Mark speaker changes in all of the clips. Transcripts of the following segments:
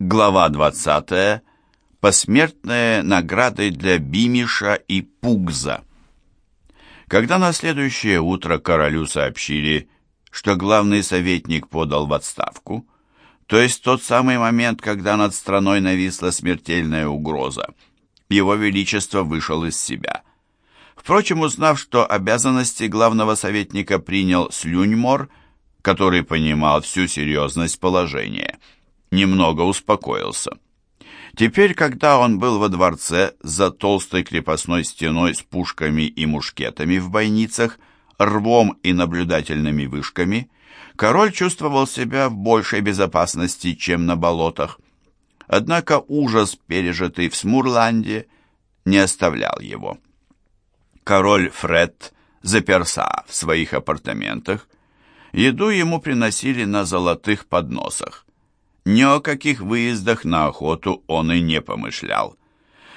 Speaker 1: Глава 20. Посмертные награды для Бимиша и Пугза. Когда на следующее утро королю сообщили, что главный советник подал в отставку, то есть тот самый момент, когда над страной нависла смертельная угроза, его величество вышел из себя. Впрочем, узнав, что обязанности главного советника принял Слюньмор, который понимал всю серьезность положения – немного успокоился. Теперь, когда он был во дворце за толстой крепостной стеной с пушками и мушкетами в бойницах, рвом и наблюдательными вышками, король чувствовал себя в большей безопасности, чем на болотах. Однако ужас, пережитый в Смурланде, не оставлял его. Король Фред заперся в своих апартаментах. Еду ему приносили на золотых подносах. Ни о каких выездах на охоту он и не помышлял.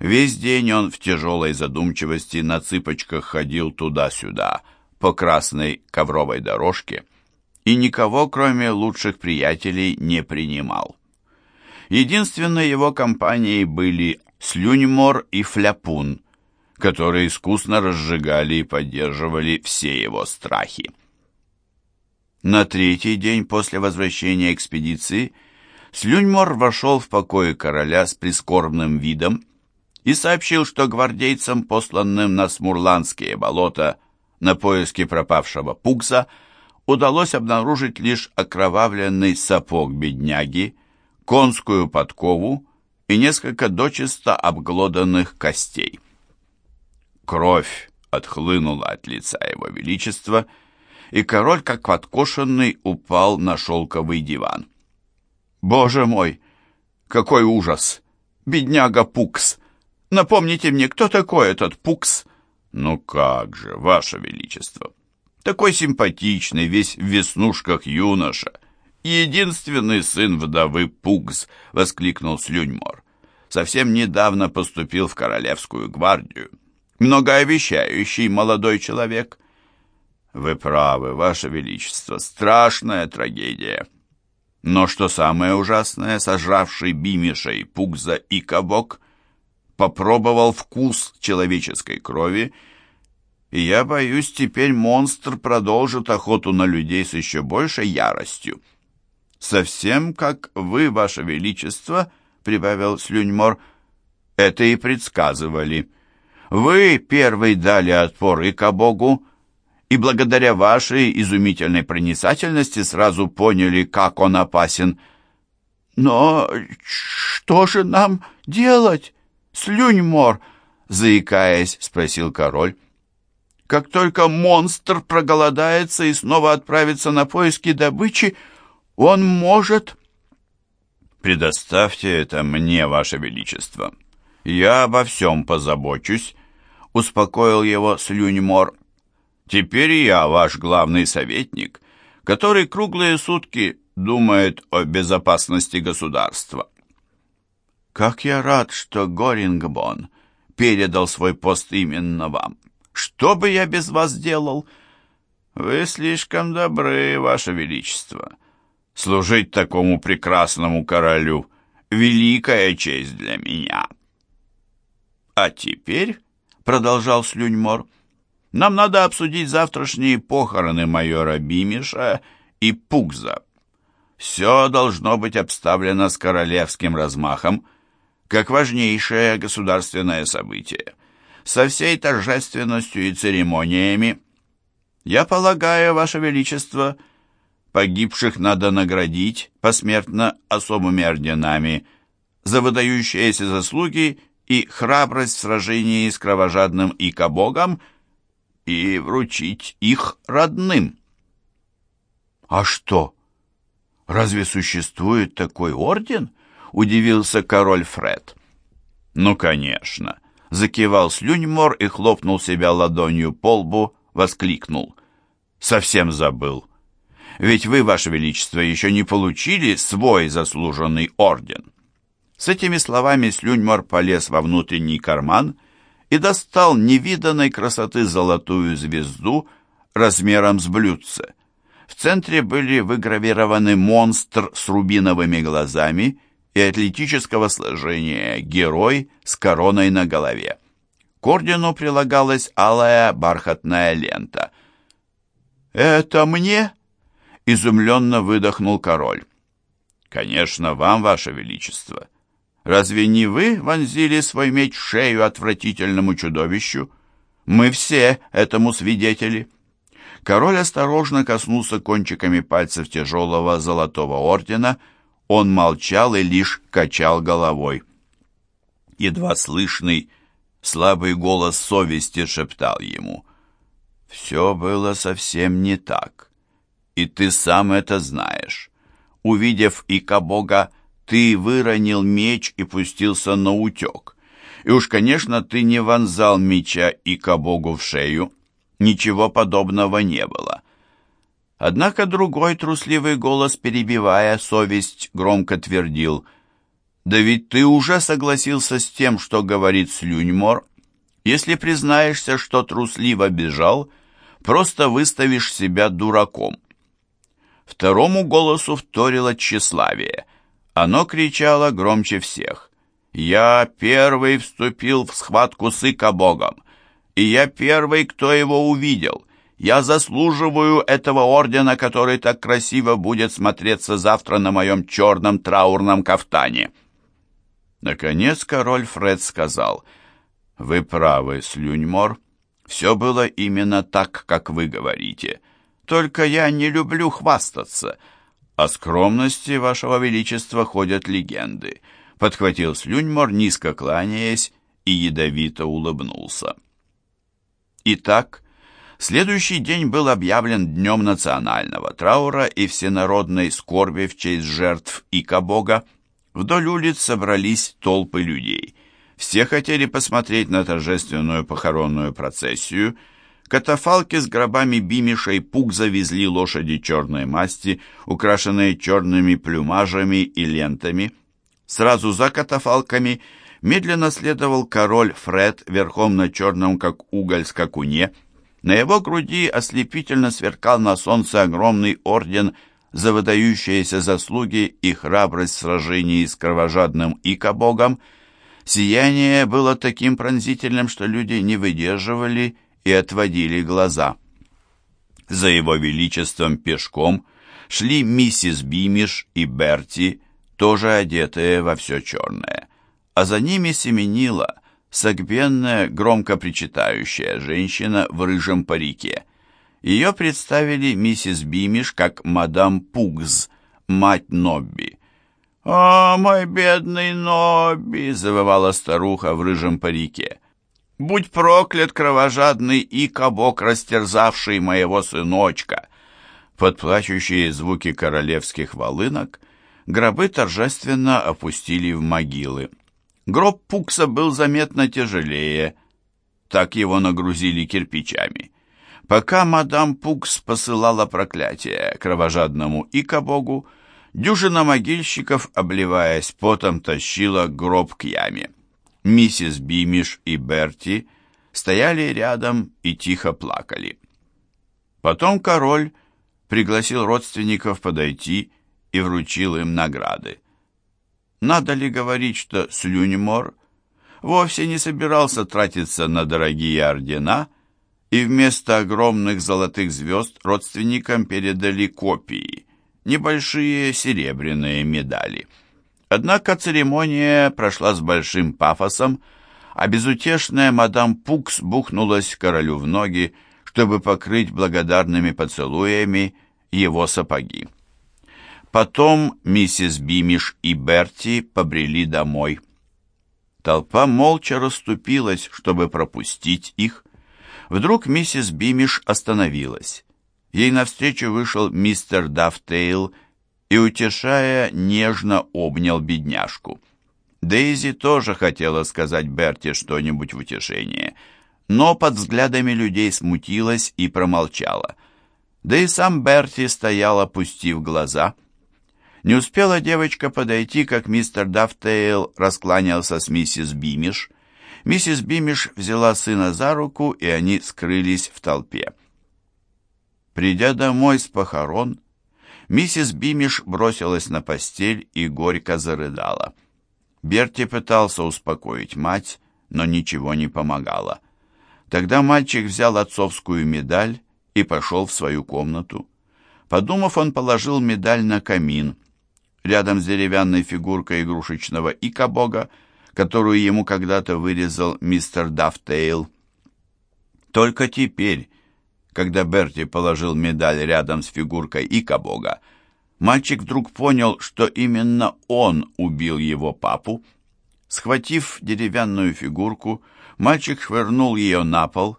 Speaker 1: Весь день он в тяжелой задумчивости на цыпочках ходил туда-сюда, по красной ковровой дорожке, и никого, кроме лучших приятелей, не принимал. Единственной его компанией были Слюньмор и Фляпун, которые искусно разжигали и поддерживали все его страхи. На третий день после возвращения экспедиции – Слюньмор вошел в покои короля с прискорбным видом и сообщил, что гвардейцам, посланным на Смурландские болота на поиски пропавшего Пукса, удалось обнаружить лишь окровавленный сапог бедняги, конскую подкову и несколько дочисто обглоданных костей. Кровь отхлынула от лица его величества, и король, как подкошенный, упал на шелковый диван. Боже мой, какой ужас! Бедняга Пукс! Напомните мне, кто такой этот Пукс? Ну как же, Ваше Величество! Такой симпатичный, весь в веснушках юноша. Единственный сын вдовы Пукс, воскликнул Слюньмор. Совсем недавно поступил в Королевскую гвардию. Многообещающий молодой человек. Вы правы, Ваше Величество, страшная трагедия. Но что самое ужасное, сожравший Бимиша и Пугза и Кабок попробовал вкус человеческой крови, и я боюсь, теперь монстр продолжит охоту на людей с еще большей яростью. «Совсем как вы, ваше величество», — прибавил Слюньмор, — «это и предсказывали. Вы первый дали отпор и Кабогу, и благодаря вашей изумительной проницательности сразу поняли, как он опасен. Но что же нам делать, слюньмор? заикаясь, спросил король. Как только монстр проголодается и снова отправится на поиски добычи, он может... «Предоставьте это мне, Ваше Величество. Я обо всем позабочусь», — успокоил его Слюньмор. Теперь я ваш главный советник, который круглые сутки думает о безопасности государства. Как я рад, что Горингбон передал свой пост именно вам. Что бы я без вас делал? Вы слишком добры, ваше величество. Служить такому прекрасному королю — великая честь для меня. А теперь, — продолжал Слюньмор, — нам надо обсудить завтрашние похороны майора Бимиша и Пугза. Все должно быть обставлено с королевским размахом, как важнейшее государственное событие, со всей торжественностью и церемониями. Я полагаю, Ваше Величество, погибших надо наградить посмертно особыми орденами за выдающиеся заслуги и храбрость в сражении с кровожадным икобогом – и вручить их родным. «А что? Разве существует такой орден?» — удивился король Фред. «Ну, конечно!» — закивал Слюньмор и хлопнул себя ладонью по лбу, воскликнул. «Совсем забыл. Ведь вы, ваше величество, еще не получили свой заслуженный орден». С этими словами Слюньмор полез во внутренний карман — и достал невиданной красоты золотую звезду размером с блюдце. В центре были выгравированы монстр с рубиновыми глазами и атлетического сложения герой с короной на голове. К ордену прилагалась алая бархатная лента. «Это мне?» — изумленно выдохнул король. «Конечно, вам, ваше величество. Разве не вы вонзили свой меч в шею отвратительному чудовищу? Мы все этому свидетели». Король осторожно коснулся кончиками пальцев тяжелого золотого ордена. Он молчал и лишь качал головой. Едва слышный, слабый голос совести шептал ему. «Все было совсем не так, и ты сам это знаешь. Увидев Ика Бога, ты выронил меч и пустился на утек. И уж, конечно, ты не вонзал меча Ика Богу в шею, Ничего подобного не было. Однако другой трусливый голос, перебивая совесть, громко твердил, «Да ведь ты уже согласился с тем, что говорит Слюньмор. Если признаешься, что трусливо бежал, просто выставишь себя дураком». Второму голосу вторило тщеславие. Оно кричало громче всех. «Я первый вступил в схватку с Икобогом и я первый, кто его увидел. Я заслуживаю этого ордена, который так красиво будет смотреться завтра на моем черном траурном кафтане». Наконец король Фред сказал, «Вы правы, Слюньмор, все было именно так, как вы говорите. Только я не люблю хвастаться. О скромности вашего величества ходят легенды», подхватил Слюньмор, низко кланяясь, и ядовито улыбнулся. Итак, следующий день был объявлен Днем национального траура и всенародной скорби в честь жертв Ика-бога. Вдоль улиц собрались толпы людей. Все хотели посмотреть на торжественную похоронную процессию. Катафалки с гробами Бимиша и Пук завезли лошади черной масти, украшенные черными плюмажами и лентами. Сразу за катафалками – медленно следовал король Фред верхом на черном, как уголь, скакуне. На его груди ослепительно сверкал на солнце огромный орден за выдающиеся заслуги и храбрость в сражении с кровожадным Икобогом. Сияние было таким пронзительным, что люди не выдерживали и отводили глаза. За его величеством пешком шли миссис Бимиш и Берти, тоже одетые во все черное а за ними семенила согбенная, громко причитающая женщина в рыжем парике. Ее представили миссис Бимиш как мадам Пугз, мать Нобби. «О, мой бедный Нобби!» — завывала старуха в рыжем парике. «Будь проклят, кровожадный и кабок, растерзавший моего сыночка!» Под плачущие звуки королевских волынок гробы торжественно опустили в могилы. Гроб Пукса был заметно тяжелее, так его нагрузили кирпичами. Пока мадам Пукс посылала проклятие кровожадному икобогу, дюжина могильщиков, обливаясь потом, тащила гроб к яме. Миссис Бимиш и Берти стояли рядом и тихо плакали. Потом король пригласил родственников подойти и вручил им награды. Надо ли говорить, что Слюньмор вовсе не собирался тратиться на дорогие ордена, и вместо огромных золотых звезд родственникам передали копии, небольшие серебряные медали. Однако церемония прошла с большим пафосом, а безутешная мадам Пукс бухнулась королю в ноги, чтобы покрыть благодарными поцелуями его сапоги. Потом миссис Бимиш и Берти побрели домой. Толпа молча расступилась, чтобы пропустить их. Вдруг миссис Бимиш остановилась. Ей навстречу вышел мистер Дафтейл и, утешая, нежно обнял бедняжку. Дейзи тоже хотела сказать Берти что-нибудь в утешение, но под взглядами людей смутилась и промолчала. Да и сам Берти стоял, опустив глаза — не успела девочка подойти, как мистер Дафтейл раскланялся с миссис Бимиш. Миссис Бимиш взяла сына за руку, и они скрылись в толпе. Придя домой с похорон, Миссис Бимиш бросилась на постель и горько зарыдала. Берти пытался успокоить мать, но ничего не помогало. Тогда мальчик взял отцовскую медаль и пошел в свою комнату. Подумав, он положил медаль на камин, рядом с деревянной фигуркой игрушечного икобога, которую ему когда-то вырезал мистер Дафтейл. Только теперь, когда Берти положил медаль рядом с фигуркой икобога, мальчик вдруг понял, что именно он убил его папу. Схватив деревянную фигурку, мальчик швырнул ее на пол,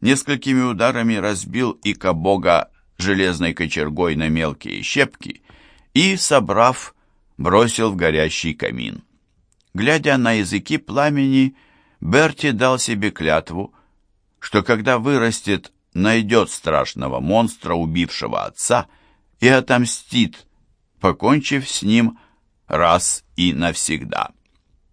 Speaker 1: несколькими ударами разбил икобога железной кочергой на мелкие щепки и, собрав, бросил в горящий камин. Глядя на языки пламени, Берти дал себе клятву, что когда вырастет, найдет страшного монстра, убившего отца, и отомстит, покончив с ним раз и навсегда.